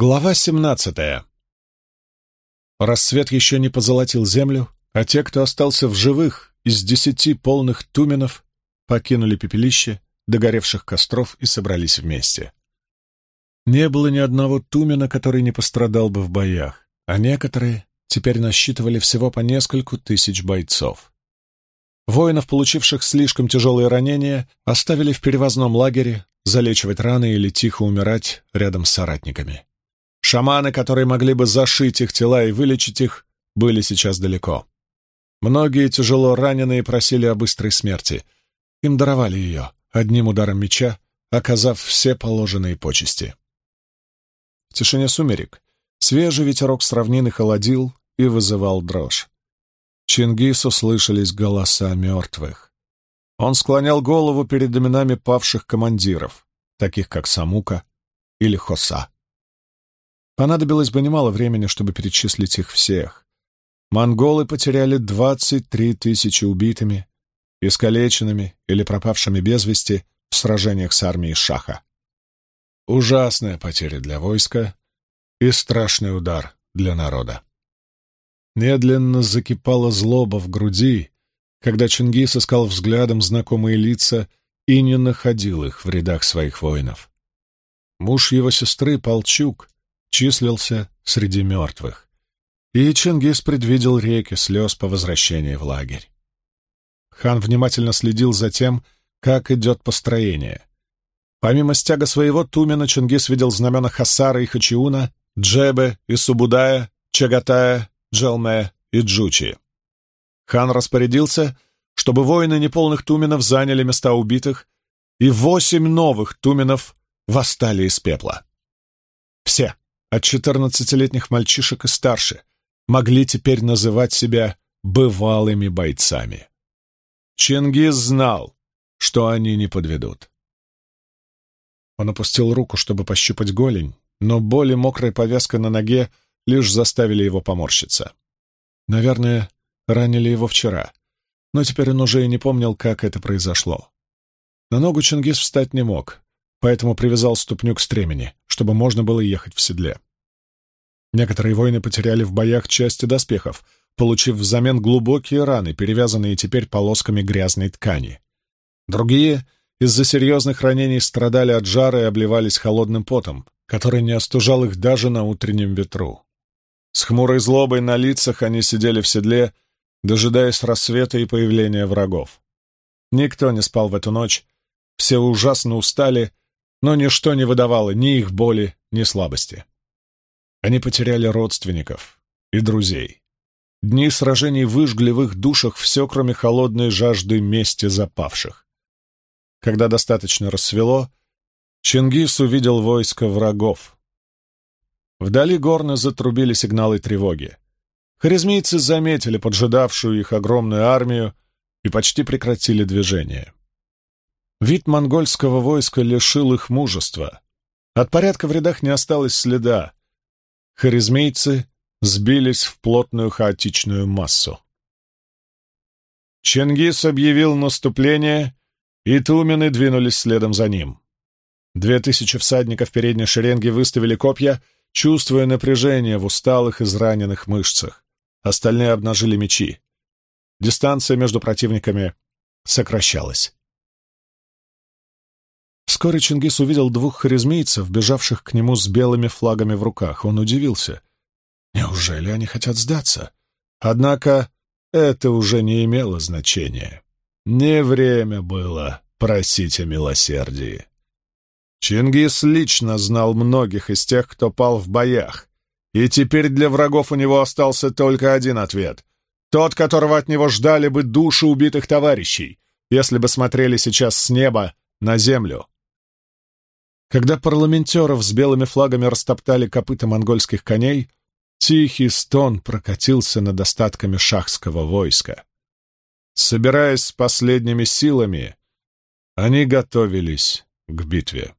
Глава 17. Рассвет еще не позолотил землю, а те, кто остался в живых из десяти полных туменов, покинули пепелище догоревших костров и собрались вместе. Не было ни одного тумена, который не пострадал бы в боях, а некоторые теперь насчитывали всего по нескольку тысяч бойцов. Воинов, получивших слишком тяжелые ранения, оставили в перевозном лагере залечивать раны или тихо умирать рядом с соратниками. Шаманы, которые могли бы зашить их тела и вылечить их, были сейчас далеко. Многие тяжело раненые просили о быстрой смерти. Им даровали ее одним ударом меча, оказав все положенные почести. В тишине сумерек свежий ветерок с равнины холодил и вызывал дрожь. Чингису слышались голоса мертвых. Он склонял голову перед именами павших командиров, таких как Самука или Хоса. Понадобилось бы немало времени, чтобы перечислить их всех. Монголы потеряли 23 тысячи убитыми, искалеченными или пропавшими без вести в сражениях с армией Шаха. Ужасная потеря для войска и страшный удар для народа. Медленно закипала злоба в груди, когда Чингис искал взглядом знакомые лица и не находил их в рядах своих воинов. Муж его сестры, Полчук, числился среди мертвых. И Чингис предвидел реки слез по возвращении в лагерь. Хан внимательно следил за тем, как идет построение. Помимо стяга своего Тумина, Чингис видел знамена Хасара и Хачиуна, Джебе и Субудая, Чагатая, джелме и Джучи. Хан распорядился, чтобы воины неполных туменов заняли места убитых, и восемь новых туменов восстали из пепла. Все от четырнадцатилетних мальчишек и старше могли теперь называть себя бывалыми бойцами. Чингис знал, что они не подведут. Он опустил руку, чтобы пощупать голень, но боль и мокрая повязка на ноге лишь заставили его поморщиться. Наверное, ранили его вчера, но теперь он уже и не помнил, как это произошло. На ногу Чингис встать не мог, поэтому привязал ступню к стремени, чтобы можно было ехать в седле. Некоторые воины потеряли в боях части доспехов, получив взамен глубокие раны, перевязанные теперь полосками грязной ткани. Другие из-за серьезных ранений страдали от жара и обливались холодным потом, который не остужал их даже на утреннем ветру. С хмурой злобой на лицах они сидели в седле, дожидаясь рассвета и появления врагов. Никто не спал в эту ночь, все ужасно устали но ничто не выдавало ни их боли, ни слабости. Они потеряли родственников и друзей. Дни сражений выжгли в их душах все, кроме холодной жажды мести запавших. Когда достаточно рассвело, Чингис увидел войско врагов. Вдали горно затрубили сигналы тревоги. Харизмийцы заметили поджидавшую их огромную армию и почти прекратили движение. Вид монгольского войска лишил их мужества. От порядка в рядах не осталось следа. Харизмейцы сбились в плотную хаотичную массу. Чингис объявил наступление, и тумены двинулись следом за ним. Две тысячи всадников передней шеренги выставили копья, чувствуя напряжение в усталых, и израненных мышцах. Остальные обнажили мечи. Дистанция между противниками сокращалась. Вскоре Чингис увидел двух харизмейцев, бежавших к нему с белыми флагами в руках. Он удивился. Неужели они хотят сдаться? Однако это уже не имело значения. Не время было просить о милосердии. Чингис лично знал многих из тех, кто пал в боях, и теперь для врагов у него остался только один ответ — тот, которого от него ждали бы души убитых товарищей, если бы смотрели сейчас с неба на землю. Когда парламентеров с белыми флагами растоптали копыта монгольских коней, тихий стон прокатился над остатками шахского войска. Собираясь с последними силами, они готовились к битве.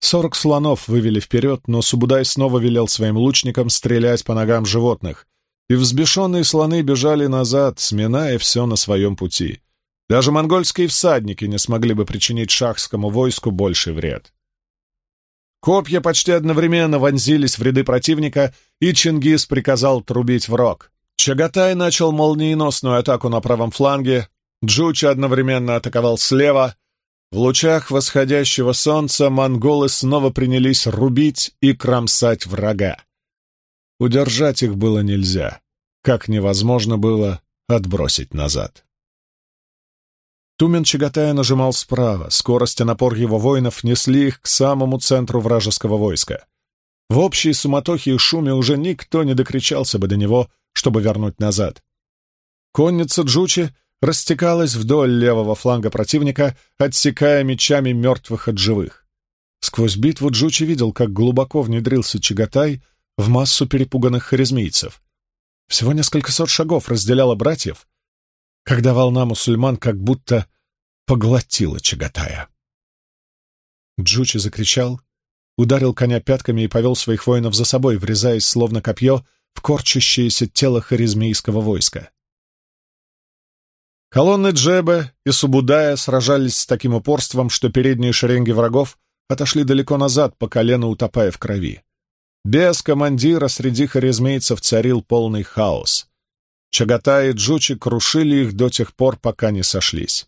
Сорок слонов вывели вперед, но Субудай снова велел своим лучникам стрелять по ногам животных, и взбешенные слоны бежали назад, сминая все на своем пути. Даже монгольские всадники не смогли бы причинить шахскому войску больший вред. Копья почти одновременно вонзились в ряды противника, и Чингис приказал трубить в рог. Чагатай начал молниеносную атаку на правом фланге, Джуча одновременно атаковал слева. В лучах восходящего солнца монголы снова принялись рубить и кромсать врага. Удержать их было нельзя, как невозможно было отбросить назад. Тумен, чаготая, нажимал справа. Скорость и напор его воинов несли их к самому центру вражеского войска. В общей суматохе и шуме уже никто не докричался бы до него, чтобы вернуть назад. Конница Джучи растекалась вдоль левого фланга противника, отсекая мечами мертвых от живых. Сквозь битву Джучи видел, как глубоко внедрился Чагатай в массу перепуганных харизмийцев. Всего несколько сот шагов разделяло братьев, когда волна мусульман как будто поглотила Чагатая. Джучи закричал, ударил коня пятками и повел своих воинов за собой, врезаясь, словно копье, в корчащееся тело харизмейского войска. Колонны Джеба и Субудая сражались с таким упорством, что передние шеренги врагов отошли далеко назад, по колено утопая в крови. Без командира среди харизмейцев царил полный хаос. Чагата и Джучи крушили их до тех пор, пока не сошлись.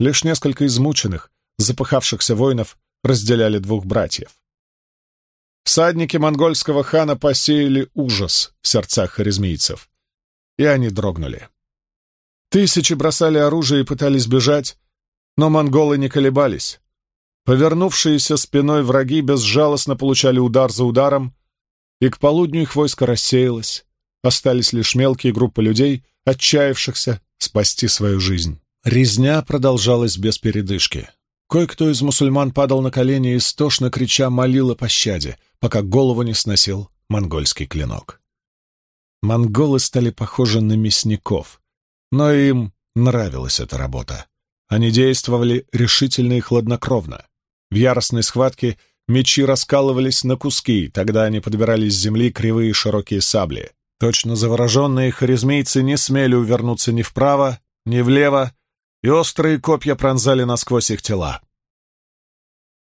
Лишь несколько измученных, запыхавшихся воинов разделяли двух братьев. Всадники монгольского хана посеяли ужас в сердцах харизмийцев, и они дрогнули. Тысячи бросали оружие и пытались бежать, но монголы не колебались. Повернувшиеся спиной враги безжалостно получали удар за ударом, и к полудню их войско рассеялось, остались лишь мелкие группы людей, отчаявшихся спасти свою жизнь. Резня продолжалась без передышки. Кое-кто из мусульман падал на колени и истошно крича молил о пощаде, пока голову не сносил монгольский клинок. Монголы стали похожи на мясников, но им нравилась эта работа. Они действовали решительно и хладнокровно. В яростной схватке мечи раскалывались на куски, тогда они подбирали с земли кривые широкие сабли. Точно завороженные харизмейцы не смели увернуться ни вправо, ни влево, и острые копья пронзали насквозь их тела.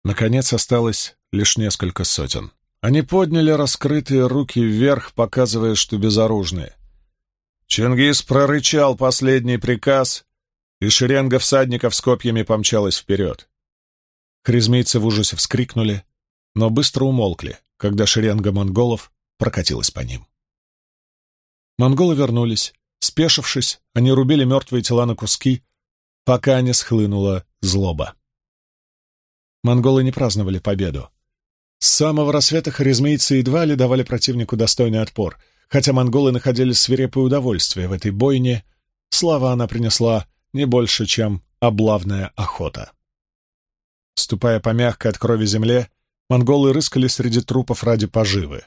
Наконец осталось лишь несколько сотен. Они подняли раскрытые руки вверх, показывая, что безоружные. Чингис прорычал последний приказ, и шеренга всадников с копьями помчалась вперед. Хризмийцы в ужасе вскрикнули, но быстро умолкли, когда шеренга монголов прокатилась по ним. Монголы вернулись. Спешившись, они рубили мертвые тела на куски, пока не схлынула злоба. Монголы не праздновали победу. С самого рассвета харизмейцы едва ли давали противнику достойный отпор, хотя монголы находили свирепое удовольствие в этой бойне, слава она принесла не больше, чем облавная охота. Ступая по мягкой от крови земле, монголы рыскали среди трупов ради поживы.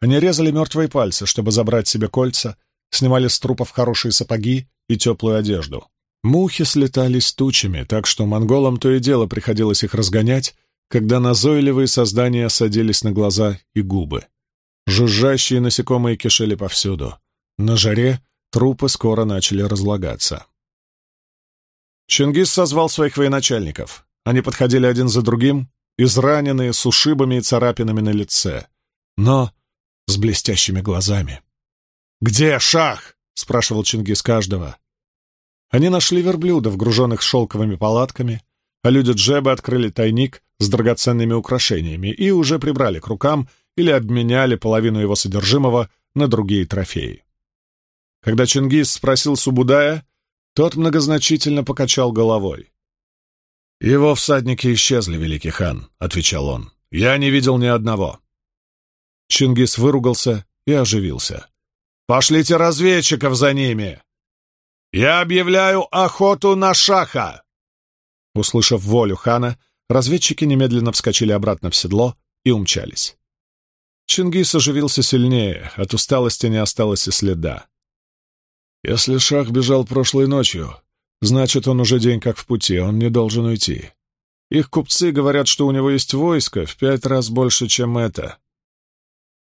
Они резали мертвые пальцы, чтобы забрать себе кольца, снимали с трупов хорошие сапоги и теплую одежду. Мухи слетались тучами, так что монголам то и дело приходилось их разгонять, когда назойливые создания садились на глаза и губы. Жужжащие насекомые кишели повсюду. На жаре трупы скоро начали разлагаться. Чингис созвал своих военачальников. Они подходили один за другим, израненные, с ушибами и царапинами на лице. Но с блестящими глазами. «Где шах?» — спрашивал Чингис каждого. Они нашли верблюдов, груженных шелковыми палатками, а люди Джеба открыли тайник с драгоценными украшениями и уже прибрали к рукам или обменяли половину его содержимого на другие трофеи. Когда Чингис спросил Субудая, тот многозначительно покачал головой. «Его всадники исчезли, великий хан», — отвечал он. «Я не видел ни одного». Чингис выругался и оживился. «Пошлите разведчиков за ними! Я объявляю охоту на шаха!» Услышав волю хана, разведчики немедленно вскочили обратно в седло и умчались. Чингис оживился сильнее, от усталости не осталось и следа. «Если шах бежал прошлой ночью, значит, он уже день как в пути, он не должен уйти. Их купцы говорят, что у него есть войско в пять раз больше, чем это»,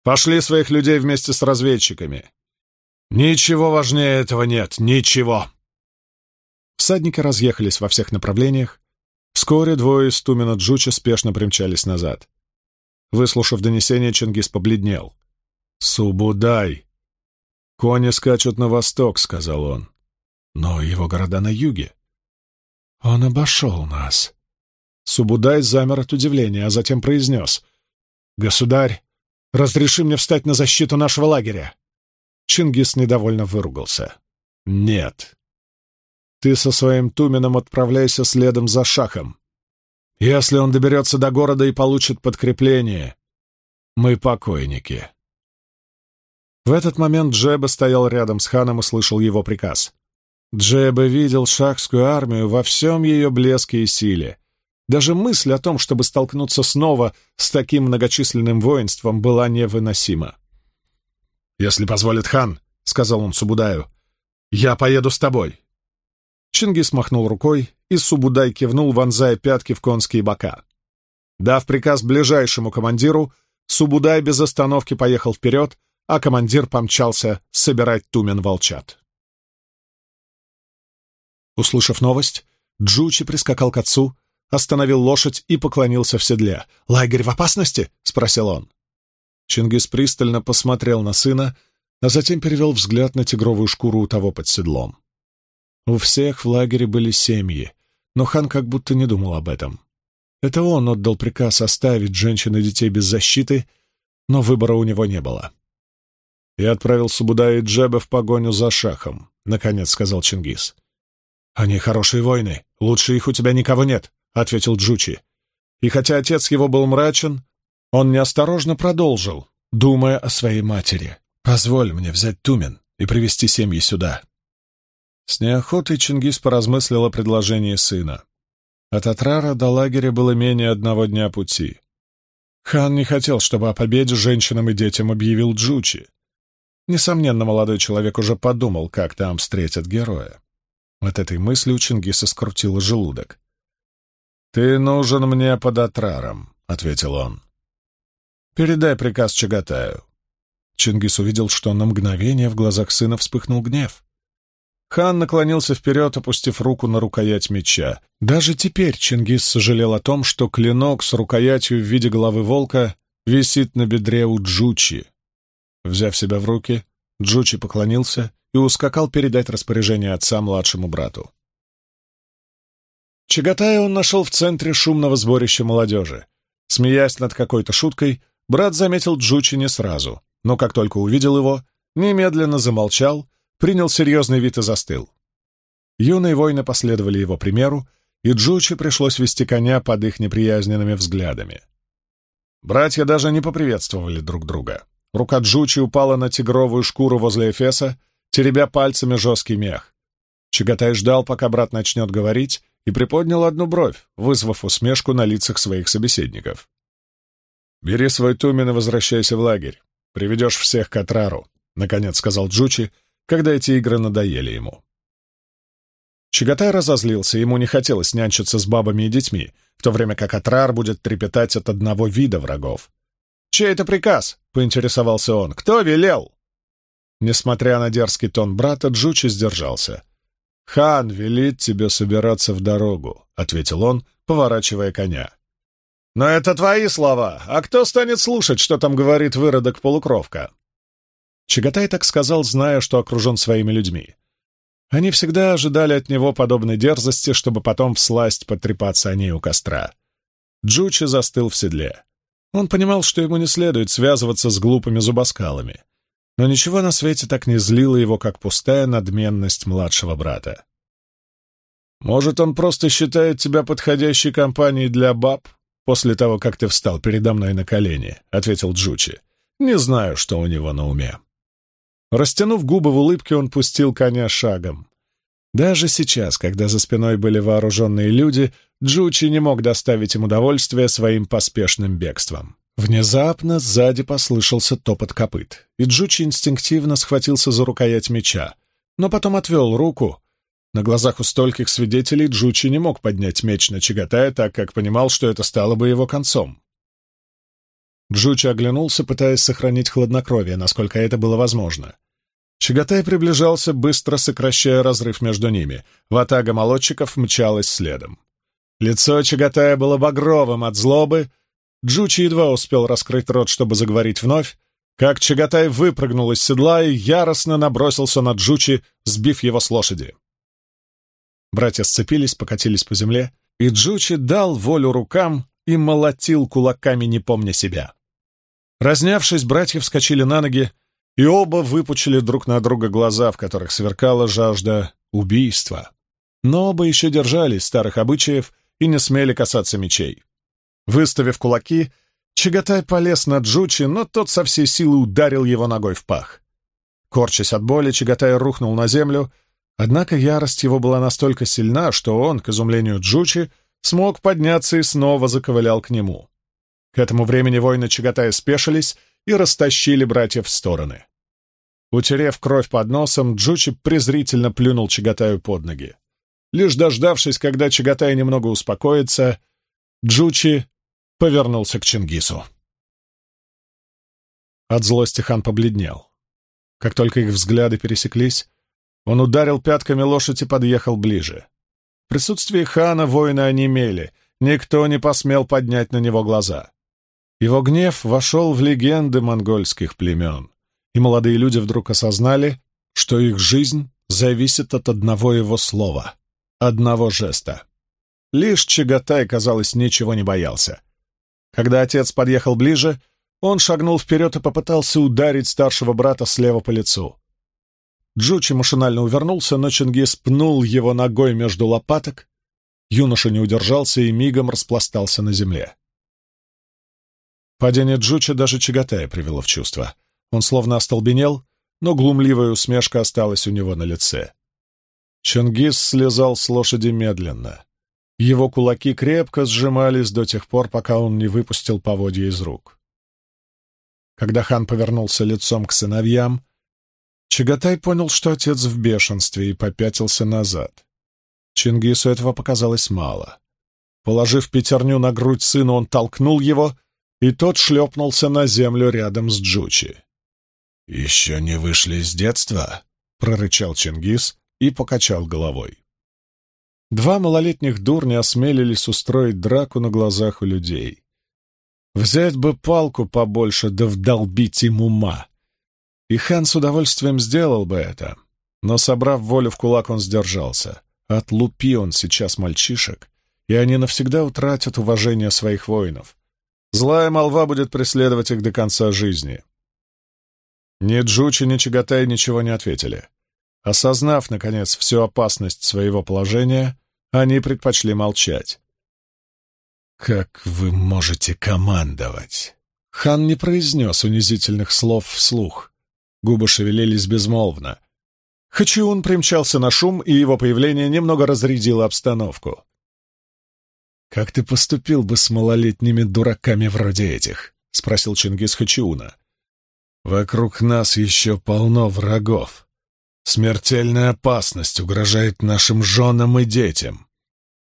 Пошли своих людей вместе с разведчиками. Ничего важнее этого нет, ничего. Всадники разъехались во всех направлениях. Вскоре двое из Тумина Джуча спешно примчались назад. Выслушав донесение, Чингис побледнел. «Субудай!» «Кони скачут на восток», — сказал он. «Но его города на юге». «Он обошел нас». Субудай замер от удивления, а затем произнес. «Государь, Разреши мне встать на защиту нашего лагеря!» Чингис недовольно выругался. «Нет. Ты со своим Туменом отправляйся следом за Шахом. Если он доберется до города и получит подкрепление, мы покойники». В этот момент Джеба стоял рядом с ханом и слышал его приказ. Джеба видел шахскую армию во всем ее блеске и силе, даже мысль о том, чтобы столкнуться снова с таким многочисленным воинством, была невыносима. «Если позволит хан», — сказал он Субудаю, — «я поеду с тобой». Чингис махнул рукой, и Субудай кивнул, вонзая пятки в конские бока. Дав приказ ближайшему командиру, Субудай без остановки поехал вперед, а командир помчался собирать тумен волчат. Услышав новость, Джучи прискакал к отцу, остановил лошадь и поклонился в седле. «Лагерь в опасности?» — спросил он. Чингис пристально посмотрел на сына, а затем перевел взгляд на тигровую шкуру у того под седлом. У всех в лагере были семьи, но хан как будто не думал об этом. Это он отдал приказ оставить женщин и детей без защиты, но выбора у него не было. «Я отправил Субуда и Джеба в погоню за шахом», — наконец сказал Чингис. «Они хорошие воины, лучше их у тебя никого нет», — ответил Джучи. И хотя отец его был мрачен, он неосторожно продолжил, думая о своей матери. «Позволь мне взять Тумен и привести семьи сюда». С неохотой Чингис поразмыслил о предложении сына. От Атрара до лагеря было менее одного дня пути. Хан не хотел, чтобы о победе женщинам и детям объявил Джучи. Несомненно, молодой человек уже подумал, как там встретят героя. От этой мысли у Чингиса скрутило желудок. «Ты нужен мне под отраром, — ответил он. «Передай приказ Чагатаю». Чингис увидел, что на мгновение в глазах сына вспыхнул гнев. Хан наклонился вперед, опустив руку на рукоять меча. Даже теперь Чингис сожалел о том, что клинок с рукоятью в виде головы волка висит на бедре у Джучи. Взяв себя в руки, Джучи поклонился и ускакал передать распоряжение отца младшему брату. Чагатая он нашел в центре шумного сборища молодежи. Смеясь над какой-то шуткой, брат заметил Джучи не сразу, но как только увидел его, немедленно замолчал, принял серьезный вид и застыл. Юные воины последовали его примеру, и Джучи пришлось вести коня под их неприязненными взглядами. Братья даже не поприветствовали друг друга. Рука Джучи упала на тигровую шкуру возле Эфеса, теребя пальцами жесткий мех. Чагатай ждал, пока брат начнет говорить, и приподнял одну бровь, вызвав усмешку на лицах своих собеседников. «Бери свой тумен и возвращайся в лагерь. Приведешь всех к Атрару», — наконец сказал Джучи, когда эти игры надоели ему. Чагатай разозлился, ему не хотелось нянчиться с бабами и детьми, в то время как Атрар будет трепетать от одного вида врагов. «Чей это приказ?» — поинтересовался он. «Кто велел?» Несмотря на дерзкий тон брата, Джучи сдержался. «Хан велит тебе собираться в дорогу», — ответил он, поворачивая коня. «Но это твои слова. А кто станет слушать, что там говорит выродок-полукровка?» Чагатай так сказал, зная, что окружен своими людьми. Они всегда ожидали от него подобной дерзости, чтобы потом всласть потрепаться о ней у костра. Джучи застыл в седле. Он понимал, что ему не следует связываться с глупыми зубоскалами но ничего на свете так не злило его, как пустая надменность младшего брата. «Может, он просто считает тебя подходящей компанией для баб после того, как ты встал передо мной на колени», — ответил Джучи. «Не знаю, что у него на уме». Растянув губы в улыбке, он пустил коня шагом. Даже сейчас, когда за спиной были вооруженные люди, Джучи не мог доставить им удовольствие своим поспешным бегством. Внезапно сзади послышался топот копыт, и Джучи инстинктивно схватился за рукоять меча, но потом отвел руку. На глазах у стольких свидетелей Джучи не мог поднять меч на Чагатая, так как понимал, что это стало бы его концом. Джучи оглянулся, пытаясь сохранить хладнокровие, насколько это было возможно. Чагатай приближался, быстро сокращая разрыв между ними. Ватага молодчиков мчалась следом. Лицо Чагатая было багровым от злобы, Джучи едва успел раскрыть рот, чтобы заговорить вновь, как Чагатай выпрыгнул из седла и яростно набросился на Джучи, сбив его с лошади. Братья сцепились, покатились по земле, и Джучи дал волю рукам и молотил кулаками, не помня себя. Разнявшись, братья вскочили на ноги, и оба выпучили друг на друга глаза, в которых сверкала жажда убийства. Но оба еще держались старых обычаев и не смели касаться мечей. Выставив кулаки, Чагатай полез на Джучи, но тот со всей силы ударил его ногой в пах. Корчась от боли, Чагатай рухнул на землю, однако ярость его была настолько сильна, что он, к изумлению Джучи, смог подняться и снова заковылял к нему. К этому времени воины Чагатая спешились и растащили братьев в стороны. Утерев кровь под носом, Джучи презрительно плюнул Чагатаю под ноги. Лишь дождавшись, когда Чагатай немного успокоится, Джучи повернулся к Чингису. От злости хан побледнел. Как только их взгляды пересеклись, он ударил пятками лошадь и подъехал ближе. В присутствии хана воины онемели, никто не посмел поднять на него глаза. Его гнев вошел в легенды монгольских племен, и молодые люди вдруг осознали, что их жизнь зависит от одного его слова, одного жеста. Лишь Чагатай, казалось, ничего не боялся. Когда отец подъехал ближе, он шагнул вперед и попытался ударить старшего брата слева по лицу. Джучи машинально увернулся, но Чингис пнул его ногой между лопаток. Юноша не удержался и мигом распластался на земле. Падение Джучи даже Чагатая привело в чувство. Он словно остолбенел, но глумливая усмешка осталась у него на лице. Чингис слезал с лошади медленно. Его кулаки крепко сжимались до тех пор, пока он не выпустил поводья из рук. Когда хан повернулся лицом к сыновьям, Чагатай понял, что отец в бешенстве, и попятился назад. Чингису этого показалось мало. Положив пятерню на грудь сына, он толкнул его, и тот шлепнулся на землю рядом с Джучи. «Еще не вышли из детства?» — прорычал Чингис и покачал головой. Два малолетних дурня осмелились устроить драку на глазах у людей. Взять бы палку побольше, да вдолбить им ума. И хан с удовольствием сделал бы это. Но, собрав волю в кулак, он сдержался. Отлупи он сейчас мальчишек, и они навсегда утратят уважение своих воинов. Злая молва будет преследовать их до конца жизни. Ни Джучи, ни Чагатай ничего не ответили. Осознав, наконец, всю опасность своего положения, они предпочли молчать. «Как вы можете командовать?» Хан не произнес унизительных слов вслух. Губы шевелились безмолвно. Хачиун примчался на шум, и его появление немного разрядило обстановку. «Как ты поступил бы с малолетними дураками вроде этих?» — спросил Чингис Хачиуна. «Вокруг нас еще полно врагов. Смертельная опасность угрожает нашим женам и детям.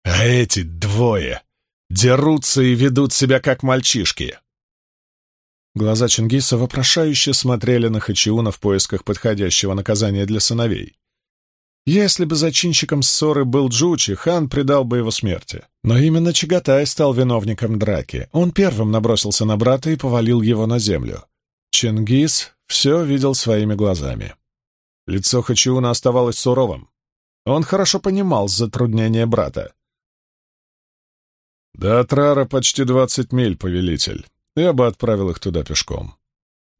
А эти двое дерутся и ведут себя как мальчишки. Глаза Чингиса вопрошающе смотрели на Хачиуна в поисках подходящего наказания для сыновей. Если бы зачинщиком ссоры был Джучи, хан предал бы его смерти. Но именно Чагатай стал виновником драки. Он первым набросился на брата и повалил его на землю. Чингис все видел своими глазами. Лицо Хачиуна оставалось суровым. Он хорошо понимал затруднение брата. «До Атрара почти двадцать миль, повелитель. Я бы отправил их туда пешком».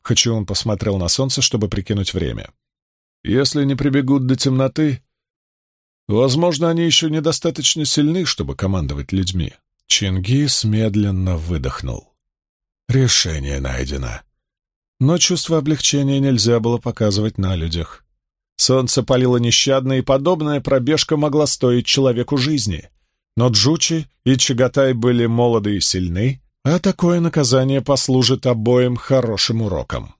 Хачиун посмотрел на солнце, чтобы прикинуть время. «Если не прибегут до темноты, возможно, они еще недостаточно сильны, чтобы командовать людьми». Чингис медленно выдохнул. «Решение найдено». Но чувство облегчения нельзя было показывать на людях. Солнце палило нещадно, и подобная пробежка могла стоить человеку жизни. Но Джучи и Чагатай были молоды и сильны, а такое наказание послужит обоим хорошим уроком.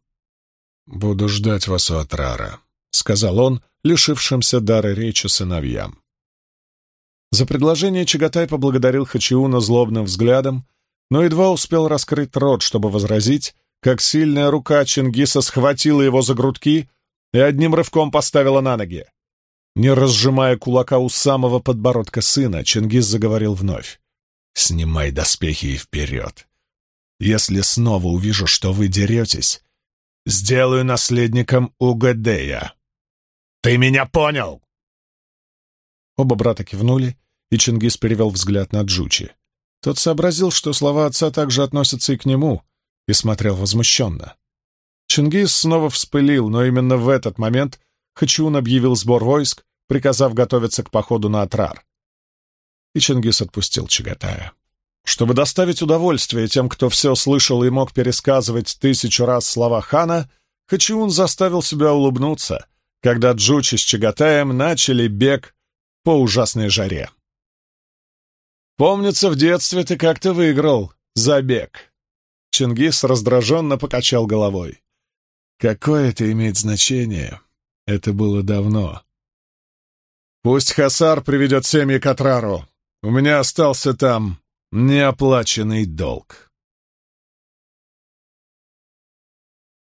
«Буду ждать вас у Атрара», — сказал он, лишившимся дара речи сыновьям. За предложение Чагатай поблагодарил Хачиуна злобным взглядом, но едва успел раскрыть рот, чтобы возразить, как сильная рука Чингиса схватила его за грудки — и одним рывком поставила на ноги. Не разжимая кулака у самого подбородка сына, Чингис заговорил вновь. «Снимай доспехи и вперед! Если снова увижу, что вы деретесь, сделаю наследником Угадея!» «Ты меня понял!» Оба брата кивнули, и Чингис перевел взгляд на Джучи. Тот сообразил, что слова отца также относятся и к нему, и смотрел возмущенно. Чингис снова вспылил, но именно в этот момент Хачиун объявил сбор войск, приказав готовиться к походу на Атрар. И Чингис отпустил Чагатая. Чтобы доставить удовольствие тем, кто все слышал и мог пересказывать тысячу раз слова хана, Хачиун заставил себя улыбнуться, когда Джучи с Чагатаем начали бег по ужасной жаре. «Помнится, в детстве ты как-то выиграл забег», Чингис раздраженно покачал головой. Какое это имеет значение? Это было давно. Пусть Хасар приведет семьи к Атрару. У меня остался там неоплаченный долг.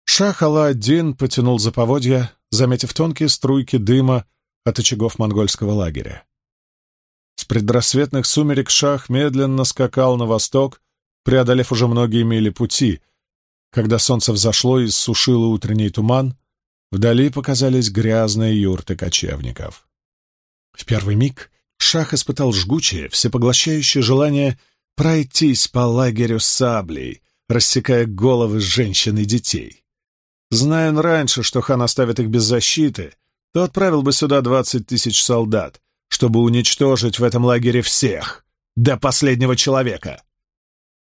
Шах Алла-Аддин потянул за поводья, заметив тонкие струйки дыма от очагов монгольского лагеря. С предрассветных сумерек Шах медленно скакал на восток, преодолев уже многие мили пути — когда солнце взошло и сушило утренний туман, вдали показались грязные юрты кочевников. В первый миг Шах испытал жгучее, всепоглощающее желание пройтись по лагерю с саблей, рассекая головы женщин и детей. Зная он раньше, что хан оставит их без защиты, то отправил бы сюда двадцать тысяч солдат, чтобы уничтожить в этом лагере всех, до последнего человека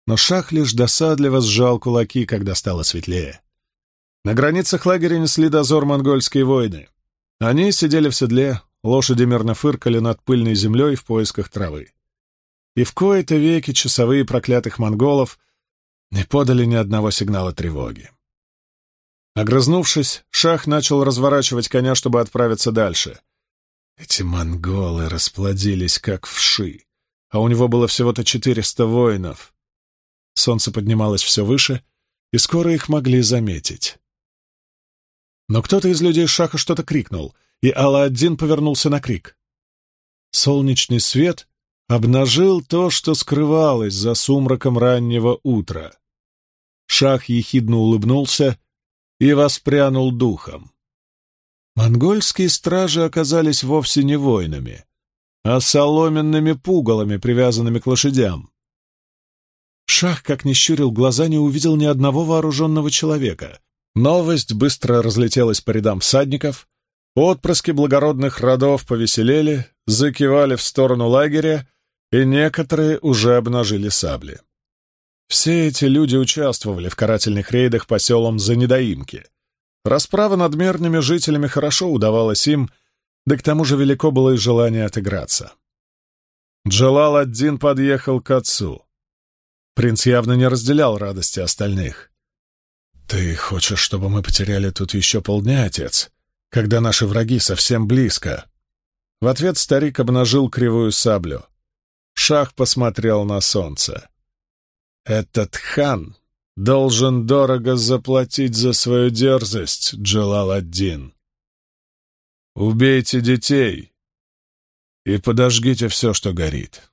но Шах лишь досадливо сжал кулаки, когда стало светлее. На границах лагеря несли дозор монгольские воины. Они сидели в седле, лошади мерно фыркали над пыльной землей в поисках травы. И в кои-то веки часовые проклятых монголов не подали ни одного сигнала тревоги. Огрызнувшись, Шах начал разворачивать коня, чтобы отправиться дальше. Эти монголы расплодились, как вши, а у него было всего-то четыреста воинов солнце поднималось все выше, и скоро их могли заметить. Но кто-то из людей Шаха что-то крикнул, и Алла-Аддин повернулся на крик. Солнечный свет обнажил то, что скрывалось за сумраком раннего утра. Шах ехидно улыбнулся и воспрянул духом. Монгольские стражи оказались вовсе не воинами, а соломенными пугалами, привязанными к лошадям. Шах, как ни щурил глаза, не увидел ни одного вооруженного человека. Новость быстро разлетелась по рядам всадников, отпрыски благородных родов повеселели, закивали в сторону лагеря, и некоторые уже обнажили сабли. Все эти люди участвовали в карательных рейдах по селам за недоимки. Расправа над мирными жителями хорошо удавалась им, да к тому же велико было и желание отыграться. Джалал один подъехал к отцу. Принц явно не разделял радости остальных. «Ты хочешь, чтобы мы потеряли тут еще полдня, отец, когда наши враги совсем близко?» В ответ старик обнажил кривую саблю. Шах посмотрел на солнце. «Этот хан должен дорого заплатить за свою дерзость, Джалал-ад-Дин. Убейте детей и подожгите все, что горит».